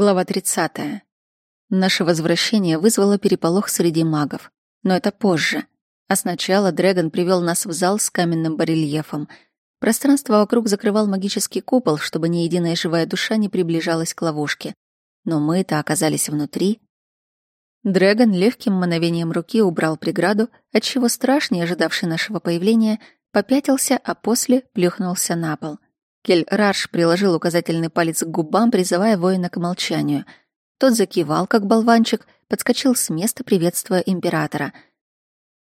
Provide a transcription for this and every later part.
Глава 30. Наше возвращение вызвало переполох среди магов. Но это позже. А сначала Дрэгон привел нас в зал с каменным барельефом. Пространство вокруг закрывал магический купол, чтобы ни единая живая душа не приближалась к ловушке. Но мы-то оказались внутри. Дрэгон легким мановением руки убрал преграду, отчего страшный, ожидавший нашего появления, попятился, а после плюхнулся на пол — Кель-Рарш приложил указательный палец к губам, призывая воина к молчанию. Тот закивал, как болванчик, подскочил с места, приветствуя императора.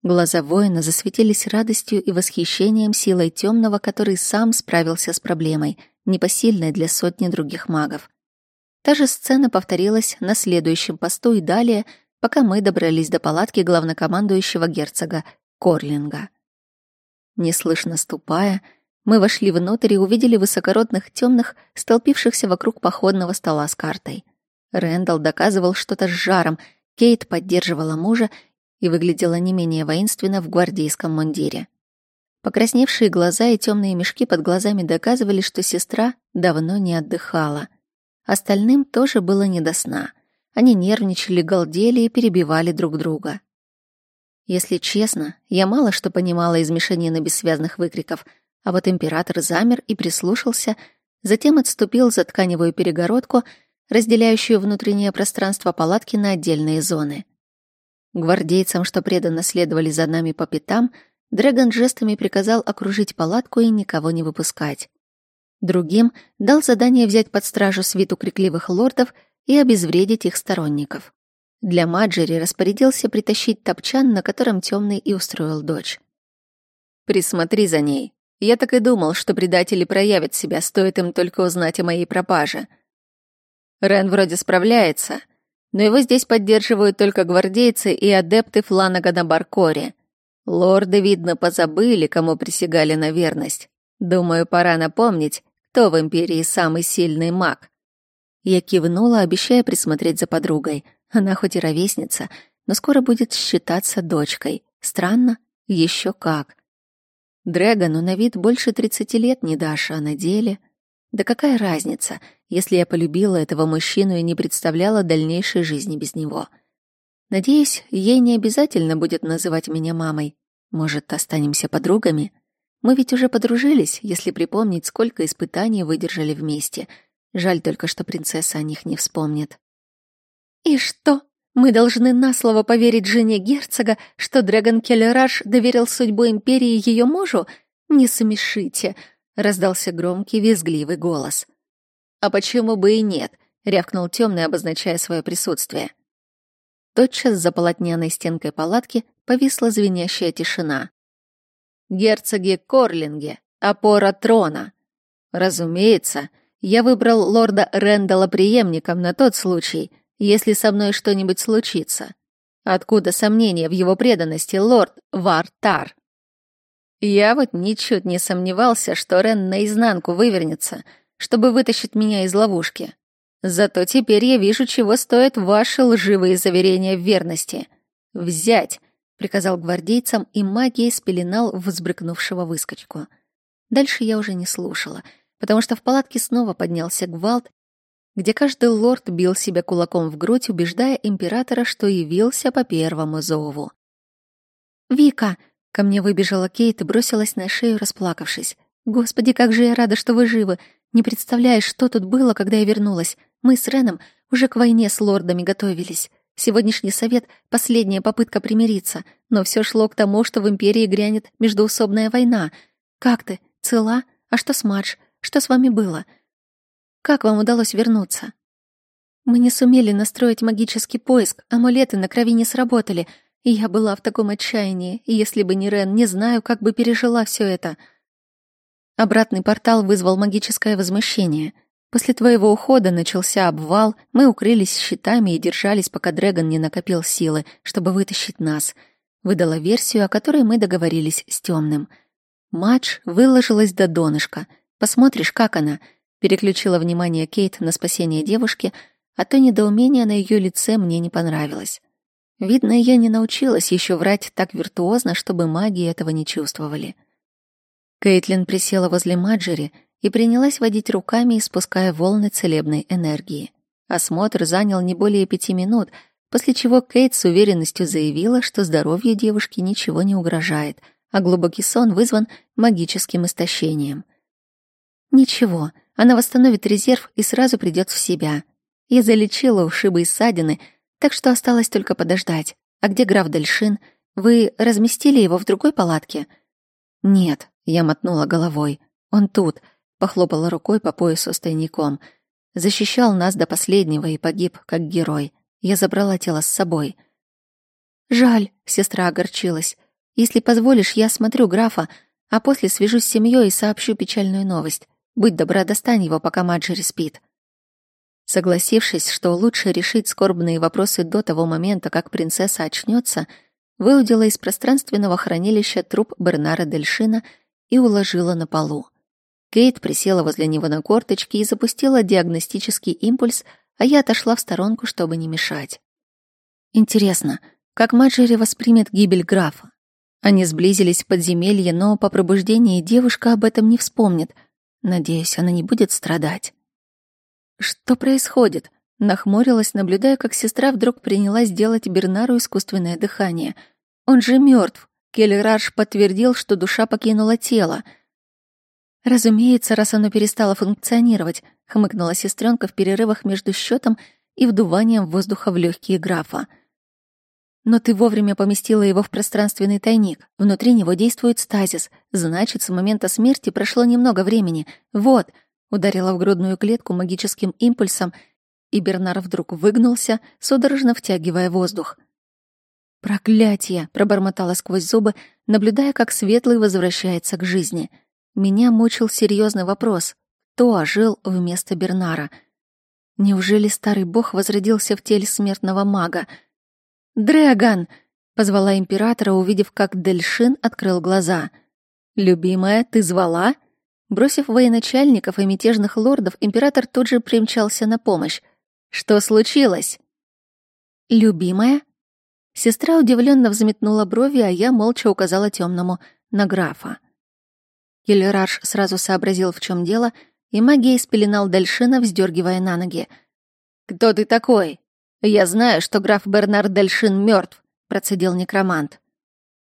Глаза воина засветились радостью и восхищением силой темного, который сам справился с проблемой, непосильной для сотни других магов. Та же сцена повторилась на следующем посту и далее, пока мы добрались до палатки главнокомандующего герцога Корлинга. Неслышно ступая, мы вошли внутрь и увидели высокородных темных, столпившихся вокруг походного стола с картой. Рэндалл доказывал что-то с жаром, Кейт поддерживала мужа и выглядела не менее воинственно в гвардейском мундире. Покрасневшие глаза и темные мешки под глазами доказывали, что сестра давно не отдыхала. Остальным тоже было не до сна. Они нервничали, галдели и перебивали друг друга. Если честно, я мало что понимала из мешанины бессвязных выкриков — а вот император замер и прислушался, затем отступил за тканевую перегородку, разделяющую внутреннее пространство палатки на отдельные зоны. Гвардейцам, что преданно следовали за нами по пятам, Дрэгон жестами приказал окружить палатку и никого не выпускать. Другим дал задание взять под стражу свиту крикливых лордов и обезвредить их сторонников. Для Маджери распорядился притащить топчан, на котором темный и устроил дочь. «Присмотри за ней», я так и думал, что предатели проявят себя, стоит им только узнать о моей пропаже. Рен вроде справляется, но его здесь поддерживают только гвардейцы и адепты Фланага на Баркоре. Лорды, видно, позабыли, кому присягали на верность. Думаю, пора напомнить, кто в Империи самый сильный маг. Я кивнула, обещая присмотреть за подругой. Она хоть и ровесница, но скоро будет считаться дочкой. Странно? Еще как. Дрэгону на вид больше 30 лет не дашь, а на деле... Да какая разница, если я полюбила этого мужчину и не представляла дальнейшей жизни без него? Надеюсь, ей не обязательно будет называть меня мамой. Может, останемся подругами? Мы ведь уже подружились, если припомнить, сколько испытаний выдержали вместе. Жаль только, что принцесса о них не вспомнит. «И что?» Мы должны на слово поверить жене герцога, что Дрэгон Келлераш доверил судьбу империи ее мужу? Не смешите, раздался громкий визгливый голос. А почему бы и нет? рявкнул темный, обозначая свое присутствие. Тотчас за полотняной стенкой палатки повисла звенящая тишина. Герцоги Корлинге, опора трона. Разумеется, я выбрал лорда Рэндала преемником на тот случай, если со мной что-нибудь случится. Откуда сомнения в его преданности, лорд Вартар? Я вот ничуть не сомневался, что Рен наизнанку вывернется, чтобы вытащить меня из ловушки. Зато теперь я вижу, чего стоят ваши лживые заверения в верности. «Взять!» — приказал гвардейцам, и магией спеленал взбрыкнувшего выскочку. Дальше я уже не слушала, потому что в палатке снова поднялся гвалт, где каждый лорд бил себя кулаком в грудь, убеждая императора, что явился по первому зову. «Вика!» — ко мне выбежала Кейт и бросилась на шею, расплакавшись. «Господи, как же я рада, что вы живы! Не представляешь, что тут было, когда я вернулась. Мы с Реном уже к войне с лордами готовились. Сегодняшний совет — последняя попытка примириться, но все шло к тому, что в Империи грянет междоусобная война. Как ты? Цела? А что с Мадж? Что с вами было?» Как вам удалось вернуться? Мы не сумели настроить магический поиск, амулеты на крови не сработали, и я была в таком отчаянии, и если бы не Рен, не знаю, как бы пережила все это. Обратный портал вызвал магическое возмущение. После твоего ухода начался обвал, мы укрылись щитами и держались, пока Дрэгон не накопил силы, чтобы вытащить нас. Выдала версию, о которой мы договорились с темным. Матч выложилась до донышка. Посмотришь, как она — Переключила внимание Кейт на спасение девушки, а то недоумение на ее лице мне не понравилось. Видно, я не научилась еще врать так виртуозно, чтобы маги этого не чувствовали. Кейтлин присела возле Маджери и принялась водить руками, испуская волны целебной энергии. Осмотр занял не более пяти минут, после чего Кейт с уверенностью заявила, что здоровью девушки ничего не угрожает, а глубокий сон вызван магическим истощением. Ничего, она восстановит резерв и сразу придет в себя. Я залечила ушибы и ссадины, так что осталось только подождать. А где граф Дельшин? Вы разместили его в другой палатке? Нет, я мотнула головой. Он тут, похлопала рукой по поясу с тайником. Защищал нас до последнего и погиб как герой. Я забрала тело с собой. Жаль, сестра огорчилась. Если позволишь, я смотрю графа, а после свяжусь с семьей и сообщу печальную новость. Будь добра, достань его, пока Маджери спит. Согласившись, что лучше решить скорбные вопросы до того момента, как принцесса очнется, выудила из пространственного хранилища труп Бернара Дельшина и уложила на полу. Кейт присела возле него на корточки и запустила диагностический импульс, а я отошла в сторонку, чтобы не мешать. Интересно, как Маджери воспримет гибель графа? Они сблизились в подземелье, но по пробуждении девушка об этом не вспомнит — Надеюсь, она не будет страдать. Что происходит? Нахмурилась, наблюдая, как сестра вдруг принялась делать Бернару искусственное дыхание. Он же мертв. Келлераш подтвердил, что душа покинула тело. Разумеется, раз оно перестало функционировать, хмыкнула сестренка в перерывах между счетом и вдуванием воздуха в легкие графа. Но ты вовремя поместила его в пространственный тайник. Внутри него действует стазис. Значит, с момента смерти прошло немного времени. Вот, ударила в грудную клетку магическим импульсом, и Бернар вдруг выгнулся, судорожно втягивая воздух. «Проклятие!» — пробормотала сквозь зубы, наблюдая, как Светлый возвращается к жизни. Меня мучил серьезный вопрос. Кто ожил вместо Бернара? Неужели старый бог возродился в теле смертного мага — «Дрэгон!» — позвала императора, увидев, как Дельшин открыл глаза. «Любимая, ты звала?» Бросив военачальников и мятежных лордов, император тут же примчался на помощь. «Что случилось?» «Любимая?» Сестра удивленно взметнула брови, а я молча указала темному на графа. Гелераш сразу сообразил, в чем дело, и магией спеленал Дальшина, вздергивая на ноги. «Кто ты такой?» «Я знаю, что граф Бернард Дельшин мертв», — процедил некромант.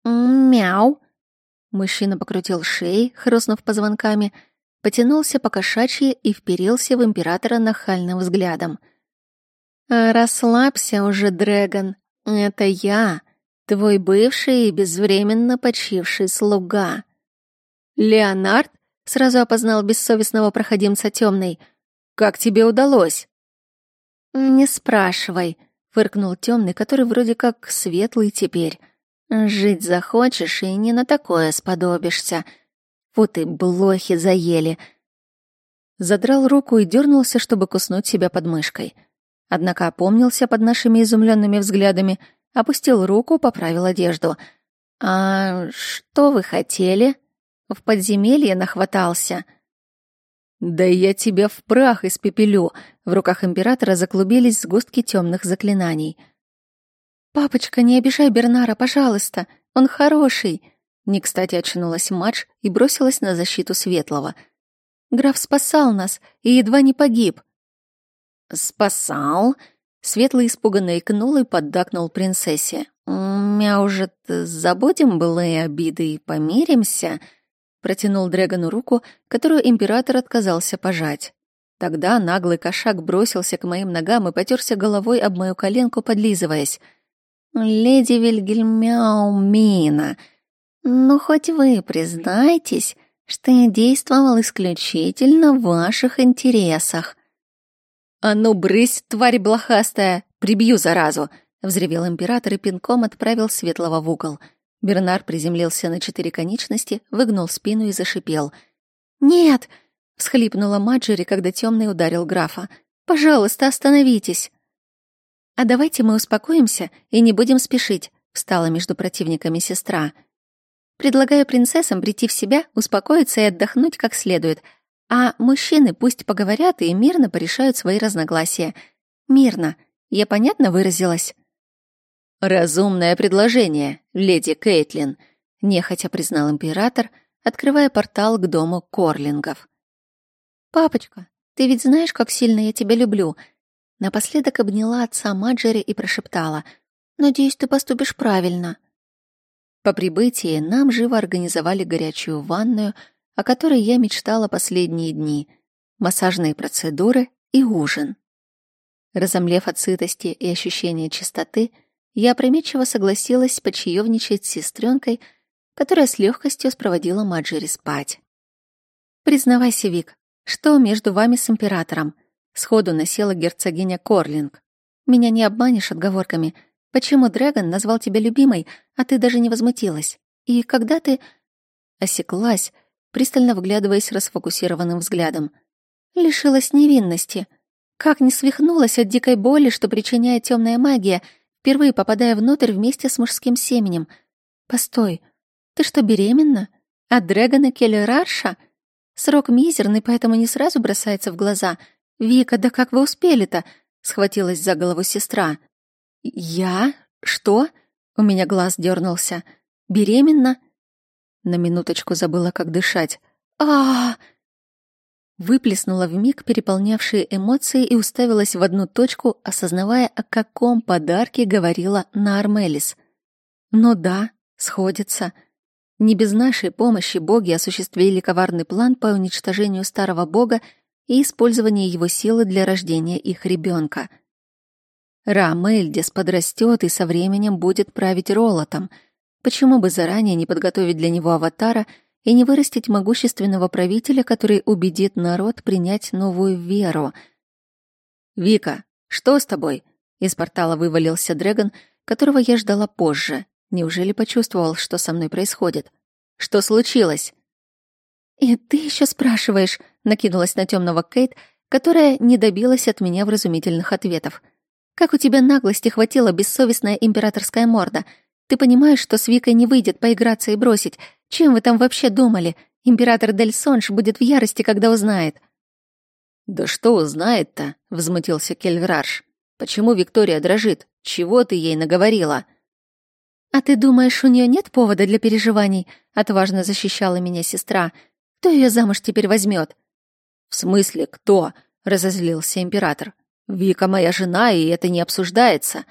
«Мяу!» Мужчина покрутил шеей, хрустнув позвонками, потянулся по кошачьи и вперился в императора нахальным взглядом. «Расслабься уже, Дрэгон. Это я, твой бывший и безвременно почивший слуга». «Леонард?» — сразу опознал бессовестного проходимца темный. «Как тебе удалось?» «Не спрашивай», — фыркнул темный, который вроде как светлый теперь. «Жить захочешь и не на такое сподобишься. Фу ты, блохи заели». Задрал руку и дернулся, чтобы куснуть себя под мышкой. Однако опомнился под нашими изумленными взглядами, опустил руку, поправил одежду. «А что вы хотели?» В подземелье нахватался. «Да я тебя в прах испепелю!» В руках императора заклубились сгустки темных заклинаний. «Папочка, не обижай Бернара, пожалуйста! Он хороший!» Не кстати очнулась Мадж и бросилась на защиту Светлого. «Граф спасал нас и едва не погиб!» «Спасал?» Светлый испуганно икнул и поддакнул принцессе. «Мя уже забудем былые обиды и помиримся?» Протянул Дрэгону руку, которую император отказался пожать. Тогда наглый кошак бросился к моим ногам и потерся головой об мою коленку, подлизываясь. «Леди Вильгельмяумина, ну хоть вы признайтесь, что я действовал исключительно в ваших интересах». «А ну, брысь, тварь блохастая! Прибью заразу!» — взревел император и пинком отправил Светлого в угол — Бернар приземлился на четыре конечности, выгнул спину и зашипел. «Нет!» — всхлипнула Маджери, когда темный ударил графа. «Пожалуйста, остановитесь!» «А давайте мы успокоимся и не будем спешить», — встала между противниками сестра. «Предлагаю принцессам прийти в себя, успокоиться и отдохнуть как следует, а мужчины пусть поговорят и мирно порешают свои разногласия. Мирно. Я понятно выразилась?» «Разумное предложение, леди Кейтлин», — нехотя признал император, открывая портал к дому Корлингов. «Папочка, ты ведь знаешь, как сильно я тебя люблю. Напоследок обняла отца Маджери и прошептала «Надеюсь, ты поступишь правильно». По прибытии нам живо организовали горячую ванную, о которой я мечтала последние дни, массажные процедуры и ужин. Разомлев от сытости и ощущения чистоты, я опрометчиво согласилась почаевничать с сестренкой, которая с легкостью спроводила Маджери спать. «Признавайся, Вик, что между вами с императором?» Сходу насела герцогиня Корлинг. «Меня не обманешь отговорками. Почему Дрэгон назвал тебя любимой, а ты даже не возмутилась? И когда ты...» Осеклась, пристально вглядываясь расфокусированным взглядом. «Лишилась невинности. Как не свихнулась от дикой боли, что причиняет темная магия, впервые попадая внутрь вместе с мужским семенем. Постой, ты что, беременна? От Дрэгона Келлерарша? Срок мизерный, поэтому не сразу бросается в глаза — «Вика, да как вы успели-то?» — схватилась за голову сестра. «Я? Что?» — у меня глаз дернулся. «Беременна?» На минуточку забыла, как дышать. а, -а, Выплеснула вмиг переполнявшие эмоции и уставилась в одну точку, осознавая, о каком подарке говорила на Армелис. «Ну да, сходится». Не без нашей помощи боги осуществили коварный план по уничтожению старого бога и использование его силы для рождения их ребенка. Рам Эльдис подрастет и со временем будет править Ролотом. Почему бы заранее не подготовить для него аватара и не вырастить могущественного правителя, который убедит народ принять новую веру? «Вика, что с тобой?» Из портала вывалился Дрэгон, которого я ждала позже. Неужели почувствовал, что со мной происходит? Что случилось? «И ты еще спрашиваешь?» — накинулась на темного Кейт, которая не добилась от меня вразумительных ответов. «Как у тебя наглости хватило бессовестная императорская морда? Ты понимаешь, что с Викой не выйдет поиграться и бросить? Чем вы там вообще думали? Император Дель Сонж будет в ярости, когда узнает». «Да что узнает-то?» — взмутился Кельврарш. «Почему Виктория дрожит? Чего ты ей наговорила?» «А ты думаешь, у нее нет повода для переживаний?» — отважно защищала меня сестра — кто ее замуж теперь возьмет? В смысле, кто? разозлился император. Вика моя жена, и это не обсуждается.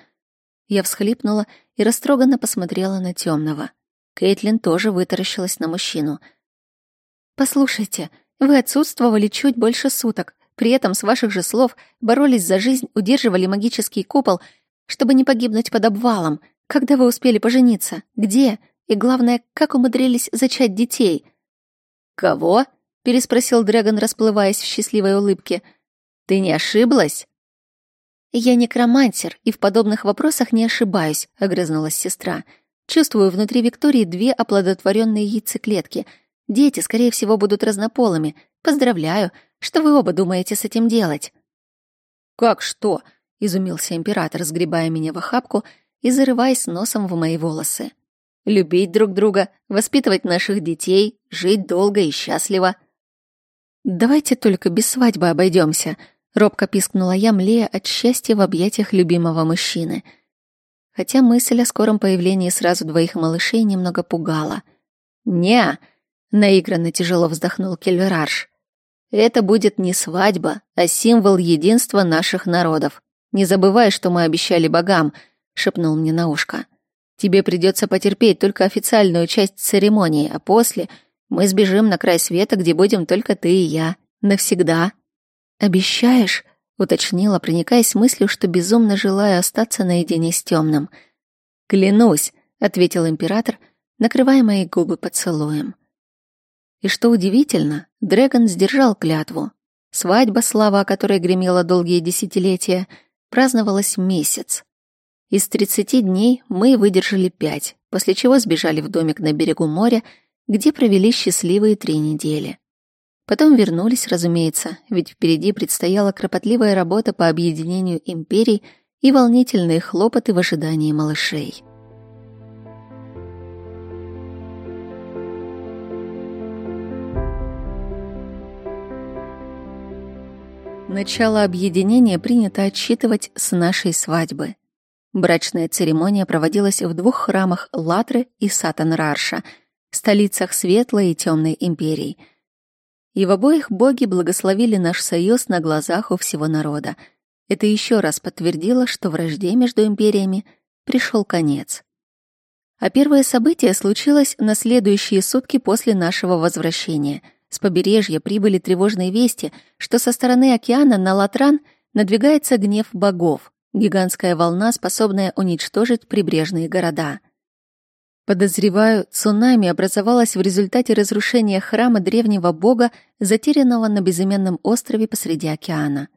Я всхлипнула и растроганно посмотрела на темного. Кейтлин тоже вытаращилась на мужчину. Послушайте, вы отсутствовали чуть больше суток. При этом, с ваших же слов, боролись за жизнь, удерживали магический купол, чтобы не погибнуть под обвалом. Когда вы успели пожениться? Где? И главное, как умудрились зачать детей? «Кого?» — переспросил Дрэгон, расплываясь в счастливой улыбке. «Ты не ошиблась?» «Я некромантер и в подобных вопросах не ошибаюсь», — огрызнулась сестра. «Чувствую внутри Виктории две оплодотворенные яйцеклетки. Дети, скорее всего, будут разнополыми. Поздравляю. Что вы оба думаете с этим делать?» «Как что?» — изумился император, сгребая меня в охапку и зарываясь носом в мои волосы любить друг друга, воспитывать наших детей, жить долго и счастливо. Давайте только без свадьбы обойдемся, робко пискнула я, млея от счастья в объятиях любимого мужчины. Хотя мысль о скором появлении сразу двоих малышей немного пугала. «Не!» — наигранно тяжело вздохнул Кельверарш. «Это будет не свадьба, а символ единства наших народов. Не забывай, что мы обещали богам», — шепнул мне на ушко. Тебе придется потерпеть только официальную часть церемонии, а после мы сбежим на край света, где будем только ты и я. Навсегда. Обещаешь? уточнила, проникаясь мыслью, что безумно желаю остаться наедине с темным. Клянусь, ответил император, накрывая мои губы поцелуем. И что удивительно, Дрэгон сдержал клятву. Свадьба, слава о которой гремела долгие десятилетия, праздновалась месяц. Из 30 дней мы выдержали пять, после чего сбежали в домик на берегу моря, где провели счастливые три недели. Потом вернулись, разумеется, ведь впереди предстояла кропотливая работа по объединению империй и волнительные хлопоты в ожидании малышей. Начало объединения принято отсчитывать с нашей свадьбы. Брачная церемония проводилась в двух храмах Латры и Сатан-Рарша, столицах Светлой и Темной империй. И в обоих боги благословили наш союз на глазах у всего народа. Это еще раз подтвердило, что вражде между империями пришел конец. А первое событие случилось на следующие сутки после нашего возвращения. С побережья прибыли тревожные вести, что со стороны океана на Латран надвигается гнев богов, гигантская волна, способная уничтожить прибрежные города. Подозреваю, цунами образовалось в результате разрушения храма древнего бога, затерянного на безымянном острове посреди океана.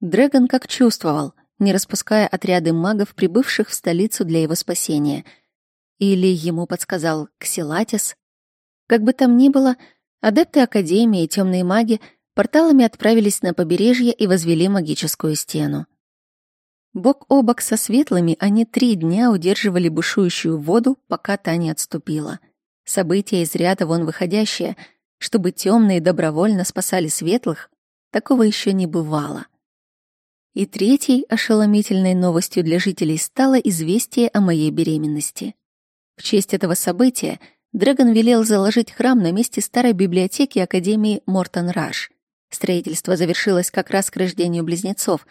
Дрэгон как чувствовал, не распуская отряды магов, прибывших в столицу для его спасения — или ему подсказал Ксилатис? Как бы там ни было, адепты Академии и темные маги порталами отправились на побережье и возвели магическую стену. Бок о бок со светлыми они три дня удерживали бушующую воду, пока та не отступила. События из ряда вон выходящие, чтобы темные добровольно спасали светлых, такого еще не бывало. И третьей ошеломительной новостью для жителей стало известие о моей беременности. В честь этого события Дрэгон велел заложить храм на месте старой библиотеки Академии Мортон-Раш. Строительство завершилось как раз к рождению близнецов.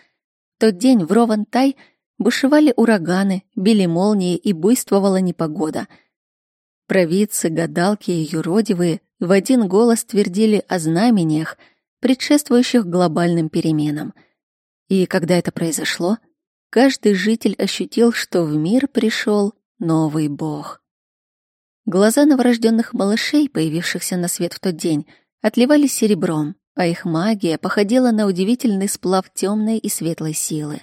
Тот день в Рован-Тай бушевали ураганы, били молнии и буйствовала непогода. Провидцы, гадалки и юродивые в один голос твердили о знамениях, предшествующих глобальным переменам. И когда это произошло, каждый житель ощутил, что в мир пришел новый бог. Глаза новорожденных малышей, появившихся на свет в тот день, отливали серебром, а их магия походила на удивительный сплав темной и светлой силы.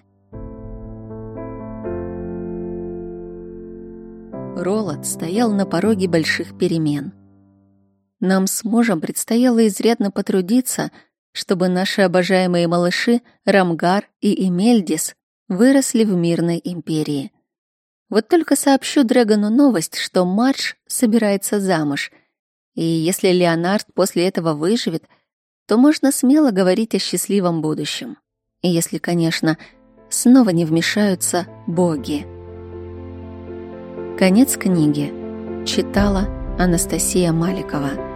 Роланд стоял на пороге больших перемен. Нам с мужем предстояло изрядно потрудиться, чтобы наши обожаемые малыши Рамгар и Эмельдис выросли в мирной империи. Вот только сообщу Дрэгону новость, что Мардж собирается замуж. И если Леонард после этого выживет, то можно смело говорить о счастливом будущем. И если, конечно, снова не вмешаются боги. Конец книги. Читала Анастасия Маликова.